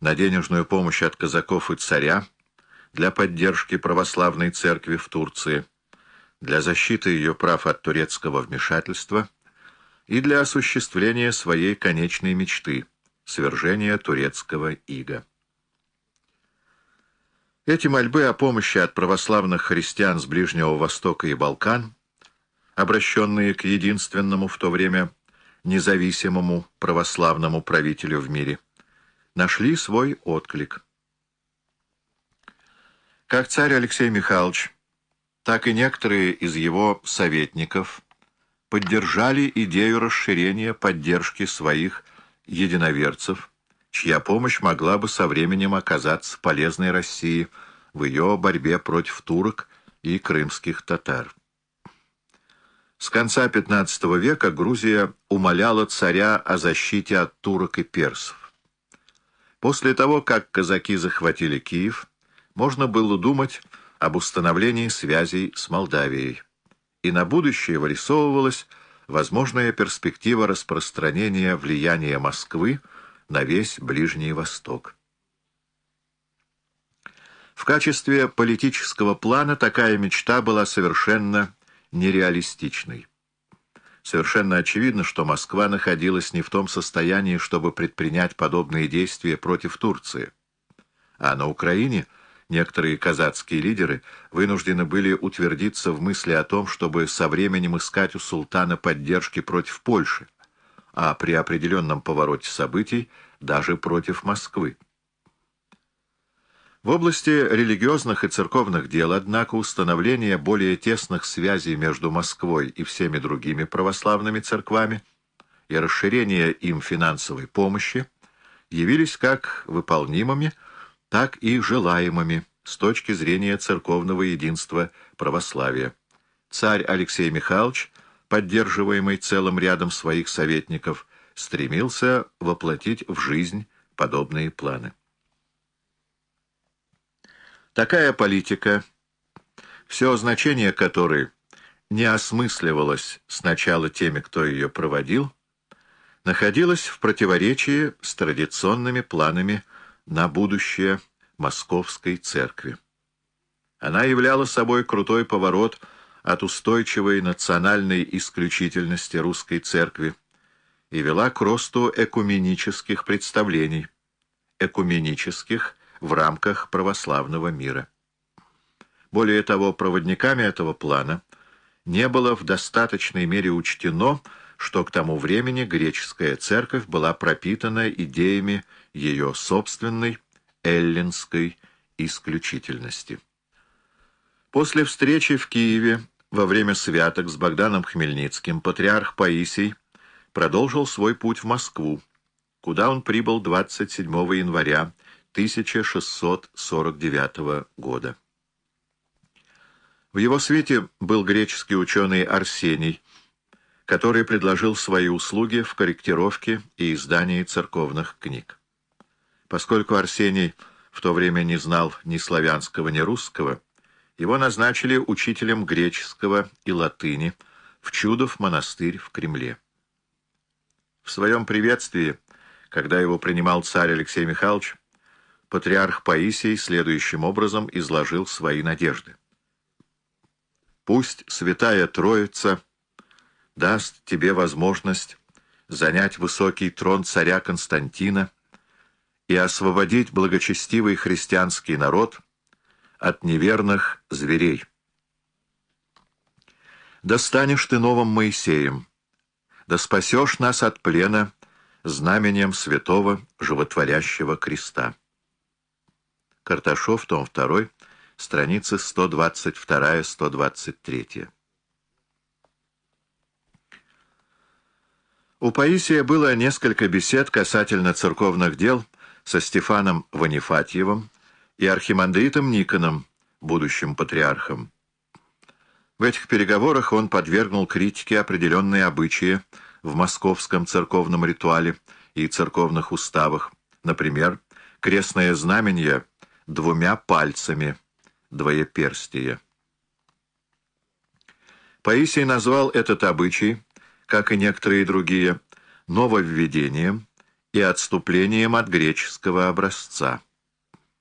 на денежную помощь от казаков и царя для поддержки православной церкви в Турции, для защиты ее прав от турецкого вмешательства и для осуществления своей конечной мечты — свержения турецкого ига. Эти мольбы о помощи от православных христиан с Ближнего Востока и Балкан, обращенные к единственному в то время независимому православному правителю в мире, нашли свой отклик. Как царь Алексей Михайлович, так и некоторые из его советников поддержали идею расширения поддержки своих единоверцев, чья помощь могла бы со временем оказаться полезной России в ее борьбе против турок и крымских татар. С конца XV века Грузия умоляла царя о защите от турок и персов. После того, как казаки захватили Киев, можно было думать об установлении связей с Молдавией. И на будущее вырисовывалась возможная перспектива распространения влияния Москвы на весь Ближний Восток. В качестве политического плана такая мечта была совершенно нереалистичной. Совершенно очевидно, что Москва находилась не в том состоянии, чтобы предпринять подобные действия против Турции. А на Украине некоторые казацкие лидеры вынуждены были утвердиться в мысли о том, чтобы со временем искать у султана поддержки против Польши, а при определенном повороте событий даже против Москвы. В области религиозных и церковных дел, однако, установление более тесных связей между Москвой и всеми другими православными церквами и расширение им финансовой помощи явились как выполнимыми, так и желаемыми с точки зрения церковного единства православия. Царь Алексей Михайлович, поддерживаемый целым рядом своих советников, стремился воплотить в жизнь подобные планы. Такая политика, все значение которой не осмысливалось сначала теми, кто ее проводил, находилась в противоречии с традиционными планами на будущее Московской Церкви. Она являла собой крутой поворот от устойчивой национальной исключительности русской церкви и вела к росту экуменических представлений, экуменических в рамках православного мира. Более того, проводниками этого плана не было в достаточной мере учтено, что к тому времени греческая церковь была пропитана идеями ее собственной эллинской исключительности. После встречи в Киеве во время святок с Богданом Хмельницким патриарх Паисий продолжил свой путь в Москву, куда он прибыл 27 января 1649 года. В его свете был греческий ученый Арсений, который предложил свои услуги в корректировке и издании церковных книг. Поскольку Арсений в то время не знал ни славянского, ни русского, его назначили учителем греческого и латыни в Чудов монастырь в Кремле. В своем приветствии, когда его принимал царь Алексей Михайлович, патриарх Паисий следующим образом изложил свои надежды. «Пусть Святая Троица даст тебе возможность занять высокий трон царя Константина и освободить благочестивый христианский народ от неверных зверей. Да станешь ты новым Моисеем, да спасешь нас от плена знаменем святого животворящего креста. Карташов, том 2, страницы 122-123. У Паисия было несколько бесед касательно церковных дел со Стефаном Ванифатьевым и архимандритом Никоном, будущим патриархом. В этих переговорах он подвергнул критике определенные обычаи в московском церковном ритуале и церковных уставах, например, крестное знамение – двумя пальцами, двоеперстие. Паисий назвал этот обычай, как и некоторые другие, нововведением и отступлением от греческого образца.